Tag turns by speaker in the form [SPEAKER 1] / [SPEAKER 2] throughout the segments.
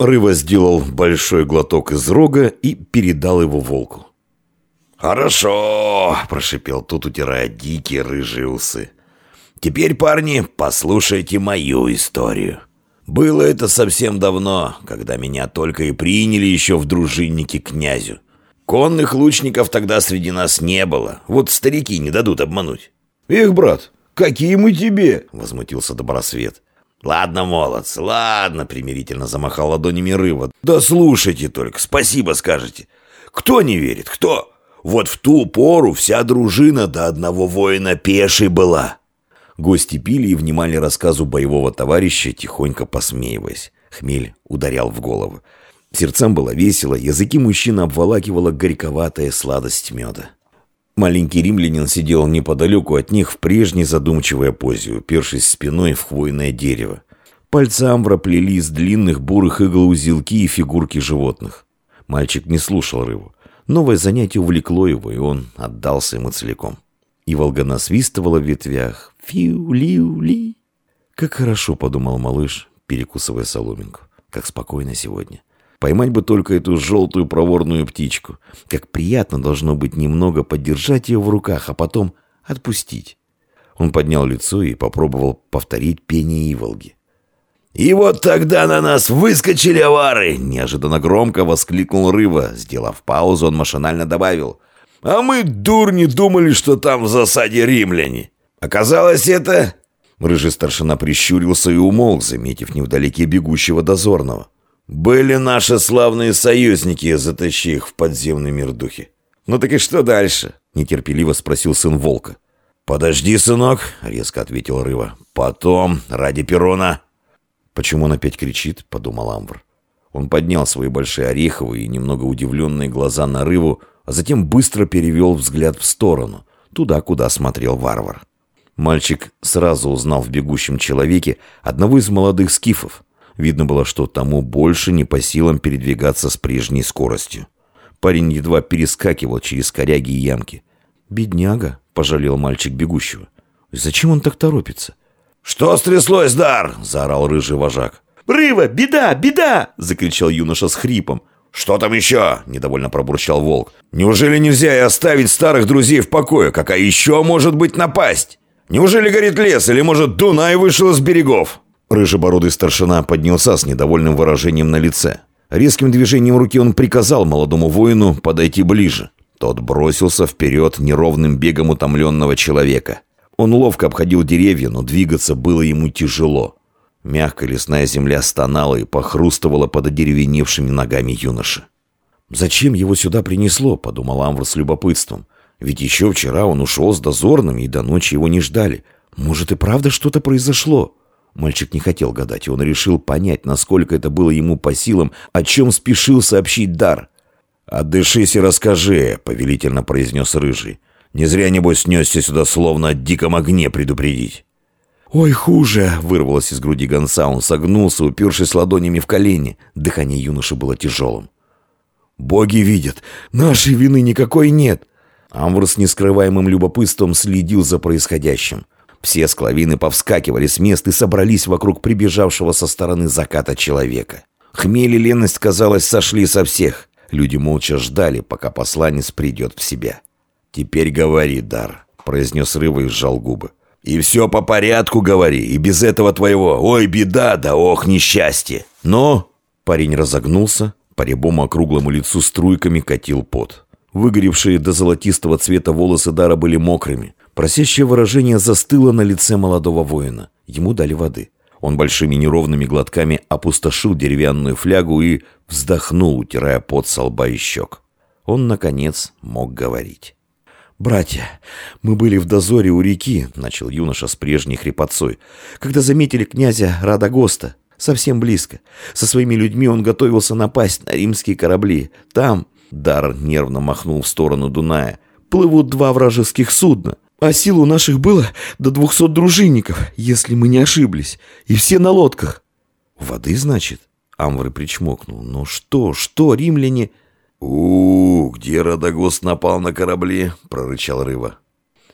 [SPEAKER 1] Рыва сделал большой глоток из рога и передал его волку.
[SPEAKER 2] «Хорошо», – прошипел тот, утирая дикие рыжие усы. «Теперь, парни, послушайте мою историю. Было это совсем давно, когда меня только и приняли еще в дружинники князю. Конных лучников тогда среди нас не было, вот старики не дадут обмануть».
[SPEAKER 1] «Эх, брат, какие мы тебе!» – возмутился Добросвет.
[SPEAKER 2] «Ладно, молодцы, ладно», — примирительно замахал ладонями Рыва. «Да слушайте только, спасибо скажете. Кто не верит, кто? Вот в ту пору вся дружина до одного воина пешей была».
[SPEAKER 1] Гости пили и внимали рассказу боевого товарища, тихонько посмеиваясь. Хмель ударял в голову. Сердцам было весело, языки мужчины обволакивала горьковатая сладость меда. Маленький римлянин сидел неподалеку от них в прежней задумчивой позе, упершись спиной в хвойное дерево. Пальцы амбра плели из длинных бурых игл узелки и фигурки животных. Мальчик не слушал рыбу. Новое занятие увлекло его, и он отдался ему целиком. И волга насвистывала в ветвях. «Фиу-лиу-ли!» «Как хорошо», — подумал малыш, перекусывая соломинку. «Как спокойно сегодня». Поймать бы только эту желтую проворную птичку. Как приятно должно быть немного подержать ее в руках, а потом отпустить. Он поднял лицо и попробовал повторить пение Иволги.
[SPEAKER 2] «И вот тогда на нас выскочили авары!» Неожиданно громко воскликнул Рыва. Сделав паузу, он машинально добавил. «А мы, дурни, думали, что там в засаде римляне. Оказалось, это...»
[SPEAKER 1] Рыжий старшина прищурился и умолк, заметив невдалеке бегущего дозорного.
[SPEAKER 2] Были наши славные союзники, затащи их в подземный мир духи.
[SPEAKER 1] Ну так и что дальше? Нетерпеливо спросил сын волка.
[SPEAKER 2] Подожди, сынок, резко ответил Рыва. Потом, ради Перуна.
[SPEAKER 1] Почему он опять кричит? Подумал Амбр. Он поднял свои большие ореховые и немного удивленные глаза на Рыву, а затем быстро перевел взгляд в сторону, туда, куда смотрел варвар. Мальчик сразу узнал в бегущем человеке одного из молодых скифов, Видно было, что тому больше не по силам передвигаться с прежней скоростью. Парень едва перескакивал через коряги и ямки. «Бедняга», — пожалел мальчик бегущего. «Зачем он так торопится?»
[SPEAKER 2] «Что стряслось, Дар?» — заорал рыжий вожак.
[SPEAKER 1] «Рыва! Беда! Беда!» — закричал юноша с хрипом.
[SPEAKER 2] «Что там еще?» — недовольно пробурчал волк. «Неужели нельзя и оставить старых друзей в покое? Какая еще может быть напасть? Неужели горит лес, или, может, Дунай вышел из берегов?»
[SPEAKER 1] Рыжебородый старшина поднялся с недовольным выражением на лице. Резким движением руки он приказал молодому воину подойти ближе. Тот бросился вперед неровным бегом утомленного человека. Он ловко обходил деревья, но двигаться было ему тяжело. Мягкая лесная земля стонала и похрустывала под одеревеневшими ногами юноши. «Зачем его сюда принесло?» – подумал Амвр с любопытством. «Ведь еще вчера он ушел с дозорными, и до ночи его не ждали. Может, и правда что-то произошло?» Мальчик не хотел гадать, и он решил понять, насколько это было ему по силам, о чем спешил сообщить Дар.
[SPEAKER 2] «Отдышись и расскажи», — повелительно произнес Рыжий. «Не зря, небось, снесся сюда, словно о диком огне предупредить».
[SPEAKER 1] «Ой, хуже!» — вырвалось из груди гонца. Он согнулся, упершись ладонями в колени. Дыхание юноши было тяжелым. «Боги видят! Нашей вины никакой нет!» Амвр с нескрываемым любопытством следил за происходящим. Все склавины повскакивали с мест и собрались вокруг прибежавшего со стороны заката человека. Хмель и леность, казалось, сошли со всех. Люди молча ждали, пока посланец придет в себя.
[SPEAKER 2] «Теперь говори, Дар», — произнес Рыва и сжал губы. «И все по порядку говори, и без этого твоего «Ой, беда, да ох, несчастье!» «Но...»
[SPEAKER 1] Парень разогнулся, по рябому округлому лицу струйками катил пот. Выгоревшие до золотистого цвета волосы Дара были мокрыми. Просящее выражение застыло на лице молодого воина. Ему дали воды. Он большими неровными глотками опустошил деревянную флягу и вздохнул, утирая пот со лба и щек. Он, наконец, мог говорить. «Братья, мы были в дозоре у реки», — начал юноша с прежней хрипотцой, «когда заметили князя Радагоста, совсем близко. Со своими людьми он готовился напасть на римские корабли. Там...» — Дар нервно махнул в сторону Дуная. «Плывут два вражеских судна. А сил у наших было до двухсот дружинников, если мы не ошиблись. И все на лодках. Воды, значит? Амвр причмокнул. Ну что, что, римляне...
[SPEAKER 2] у, -у, где Радагост напал на корабли?» — прорычал Рыва.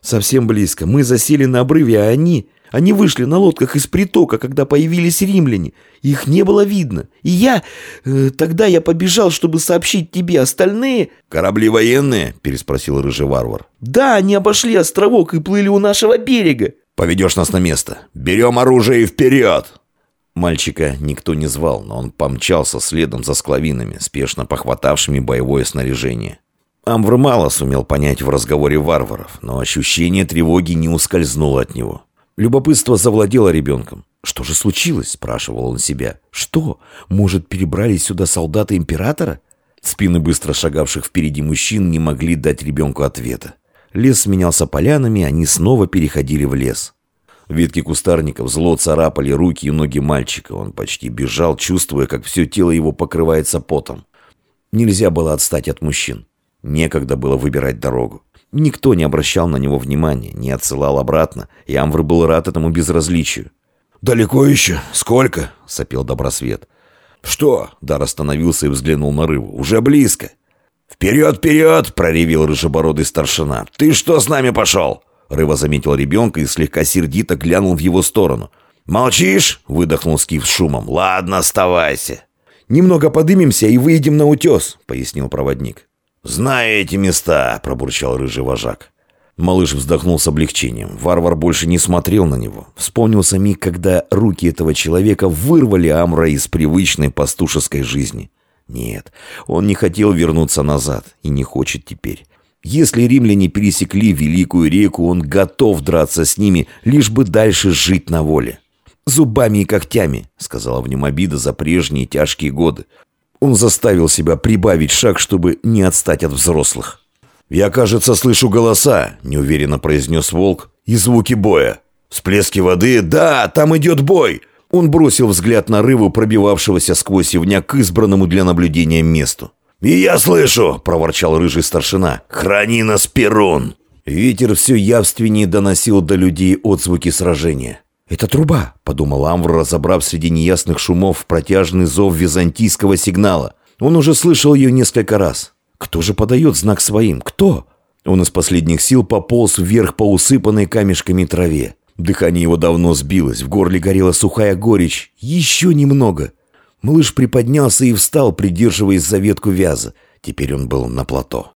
[SPEAKER 1] «Совсем близко. Мы засели на обрыве, а они...
[SPEAKER 3] Они вышли на лодках из притока, когда появились римляне. Их не было видно. И я... Э, тогда я побежал, чтобы сообщить тебе. Остальные...»
[SPEAKER 2] «Корабли военные?» – переспросил рыжий варвар.
[SPEAKER 3] «Да, они обошли островок и плыли у нашего берега».
[SPEAKER 2] «Поведешь нас на место. Берем оружие и вперед!»
[SPEAKER 1] Мальчика никто не звал, но он помчался следом за склавинами, спешно похватавшими боевое снаряжение. Амвр мало сумел понять в разговоре варваров, но ощущение тревоги не ускользнуло от него. Любопытство завладело ребенком. «Что же случилось?» – спрашивал он себя. «Что? Может, перебрались сюда солдаты императора?» Спины быстро шагавших впереди мужчин не могли дать ребенку ответа. Лес сменялся полянами, они снова переходили в лес. Ветки кустарников зло царапали руки и ноги мальчика. Он почти бежал, чувствуя, как все тело его покрывается потом. Нельзя было отстать от мужчин. Некогда было выбирать дорогу. Никто не обращал на него внимания, не отсылал обратно, и Амвр был рад этому безразличию.
[SPEAKER 2] «Далеко еще? Сколько?»
[SPEAKER 1] — сопел Добросвет.
[SPEAKER 2] «Что?»
[SPEAKER 1] — Дар остановился и взглянул на Рыву. «Уже близко!»
[SPEAKER 2] «Вперед, вперед!» — проревел рыжебородый старшина. «Ты что с нами пошел?»
[SPEAKER 1] Рыва заметил ребенка и слегка сердито глянул в его сторону.
[SPEAKER 2] «Молчишь?» — выдохнул Скиф с шумом. «Ладно, оставайся».
[SPEAKER 3] «Немного подымемся и выйдем на утес», — пояснил проводник.
[SPEAKER 2] «Знаю эти места», — пробурчал рыжий вожак.
[SPEAKER 1] Малыш вздохнул с облегчением. Варвар больше не смотрел на него. Вспомнился миг, когда руки этого человека вырвали Амра из привычной пастушеской жизни. Нет, он не хотел вернуться назад и не хочет теперь. Если римляне пересекли Великую реку, он готов драться с ними, лишь бы дальше жить на воле. «Зубами и когтями», — сказала в нем обида за прежние тяжкие годы. Он заставил себя прибавить шаг, чтобы не отстать от взрослых.
[SPEAKER 2] «Я, кажется, слышу голоса», — неуверенно произнес волк, — «и звуки боя. Всплески воды? Да, там идет бой!»
[SPEAKER 1] Он бросил взгляд на рыбу, пробивавшегося сквозь явняк к избранному для наблюдения месту.
[SPEAKER 2] «И я слышу!» — проворчал рыжий старшина. «Храни нас, Перун!»
[SPEAKER 1] Ветер все явственнее доносил до людей отзвуки сражения. «Это труба», — подумал Амвр, разобрав среди неясных шумов протяжный зов византийского сигнала. Он уже слышал ее несколько раз. «Кто же подает знак своим? Кто?» Он из последних сил пополз вверх по усыпанной камешками траве. Дыхание его давно сбилось, в горле горела сухая горечь. «Еще немного!» Малыш приподнялся и встал, придерживаясь за ветку вяза. Теперь он был на плато.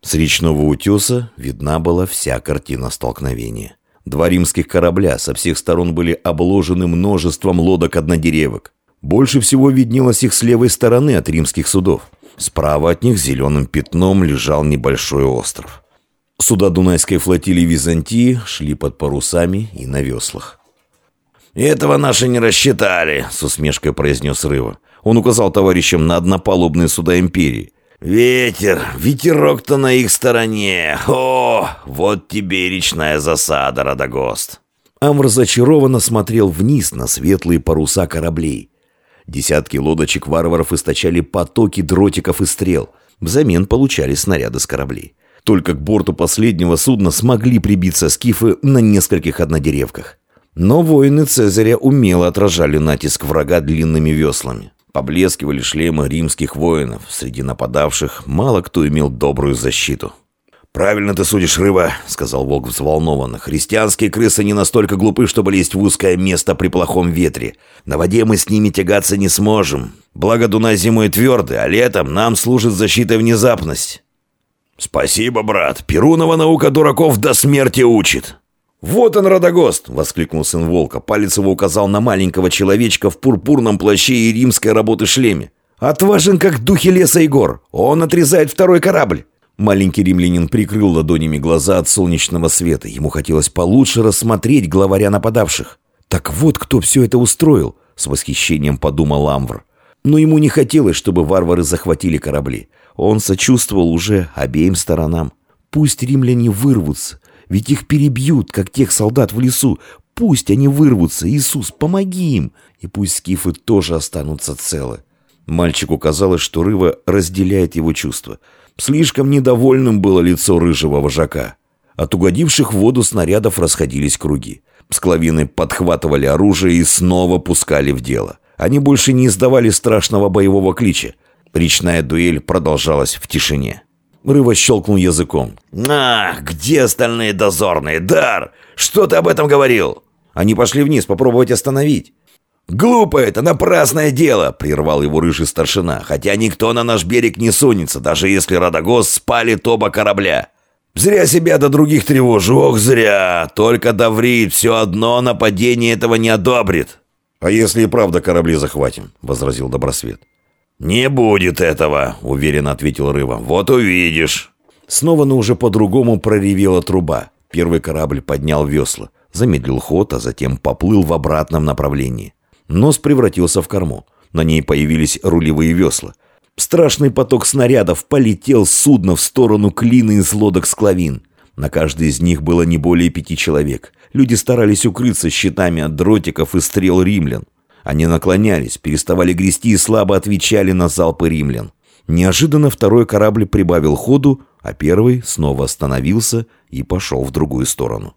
[SPEAKER 1] С речного утеса видна была вся картина столкновения. Два римских корабля со всех сторон были обложены множеством лодок-однодеревок. Больше всего виднелось их с левой стороны от римских судов. Справа от них зеленым пятном лежал небольшой остров. Суда Дунайской флотилии Византии шли под парусами и на веслах.
[SPEAKER 2] «Этого наши не рассчитали», — с усмешкой произнес Рыва. Он указал товарищам на однопалубные суда империи. «Ветер, ветерок-то на их стороне. О, вот тебе речная засада, Радогост».
[SPEAKER 1] Амр зачарованно смотрел вниз на светлые паруса кораблей. Десятки лодочек варваров источали потоки дротиков и стрел. Взамен получали снаряды с кораблей. Только к борту последнего судна смогли прибиться скифы на нескольких однодеревках. Но воины Цезаря умело отражали натиск врага длинными веслами. Поблескивали шлемы римских воинов. Среди нападавших мало кто имел добрую защиту.
[SPEAKER 2] «Правильно ты судишь, рыба», — сказал волк взволнованно. «Христианские крысы не настолько глупы, чтобы лезть в узкое место при плохом ветре. На воде мы с ними тягаться не сможем. Благо Дунай зимой твердый, а летом нам служит защитой внезапность». «Спасибо, брат. Перунова наука дураков до смерти учит».
[SPEAKER 1] «Вот он, Радогост!» — воскликнул сын волка. Палец его указал на маленького человечка в пурпурном плаще и римской работы шлеме. «Отважен, как духи леса и гор! Он отрезает второй корабль!» Маленький римлянин прикрыл ладонями глаза от солнечного света. Ему хотелось получше рассмотреть главаря нападавших. «Так вот, кто все это устроил!» — с восхищением подумал Амвр. Но ему не хотелось, чтобы варвары захватили корабли. Он сочувствовал уже обеим сторонам. Пусть римляне вырвутся, ведь их перебьют, как тех солдат в лесу. Пусть они вырвутся, Иисус, помоги им. И пусть скифы тоже останутся целы. Мальчику казалось, что Рыва разделяет его чувства. Слишком недовольным было лицо рыжего вожака. От угодивших в воду снарядов расходились круги. Склавины подхватывали оружие и снова пускали в дело. Они больше не издавали страшного боевого клича. Речная дуэль продолжалась в тишине. Рыва щелкнул языком.
[SPEAKER 2] «На, где остальные дозорные? Дар! Что ты об этом говорил?»
[SPEAKER 1] Они пошли вниз попробовать остановить».
[SPEAKER 2] «Глупо это, напрасное дело!» — прервал его рыжий старшина. «Хотя никто на наш берег не сунется, даже если Радогос спалит оба корабля. Зря себя до других тревожу, ох, зря! Только Даврит все одно нападение этого не одобрит!»
[SPEAKER 1] «А если и правда корабли захватим?» — возразил Добросвет.
[SPEAKER 2] «Не будет этого», — уверенно ответил Рыва. «Вот увидишь».
[SPEAKER 1] Снова, но уже по-другому проревела труба. Первый корабль поднял весла, замедлил ход, а затем поплыл в обратном направлении. Нос превратился в корму. На ней появились рулевые весла. Страшный поток снарядов полетел с судна в сторону клины из лодок склавин. На каждой из них было не более пяти человек. Люди старались укрыться щитами от дротиков и стрел римлян. Они наклонялись, переставали грести и слабо отвечали на залпы римлян. Неожиданно второй корабль прибавил ходу, а первый снова остановился и пошел в другую сторону.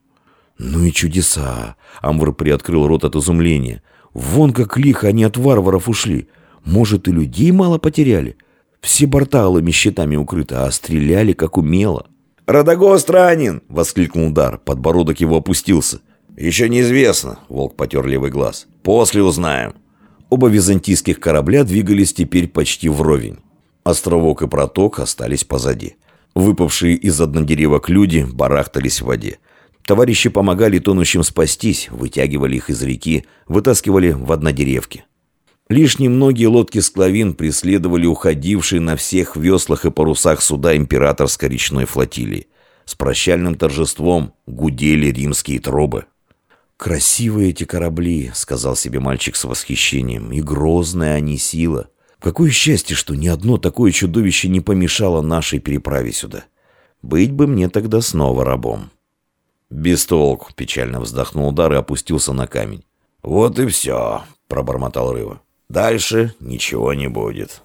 [SPEAKER 1] «Ну и чудеса!» Амвр приоткрыл рот от изумления. «Вон как лихо они от варваров ушли! Может, и людей мало потеряли? Все борта алыми щитами укрыты, а стреляли как умело!»
[SPEAKER 2] «Радогост ранен!» — воскликнул
[SPEAKER 1] Дар. Подбородок его опустился.
[SPEAKER 2] «Еще неизвестно», — волк потер левый глаз. «После узнаем».
[SPEAKER 1] Оба византийских корабля двигались теперь почти вровень. Островок и проток остались позади. Выпавшие из однодеревок люди барахтались в воде. Товарищи помогали тонущим спастись, вытягивали их из реки, вытаскивали в однодеревки. Лишь немногие лодки склавин преследовали уходившие на всех веслах и парусах суда императорской речной флотилии. С прощальным торжеством гудели римские трубы. «Красивые эти корабли», — сказал себе мальчик с восхищением, — «и грозная они сила. Какое счастье, что ни одно такое чудовище не помешало нашей переправе сюда. Быть бы мне тогда снова рабом».
[SPEAKER 2] «Без толку», — печально вздохнул удар и опустился на камень. «Вот и все», — пробормотал Рыва. «Дальше ничего не будет».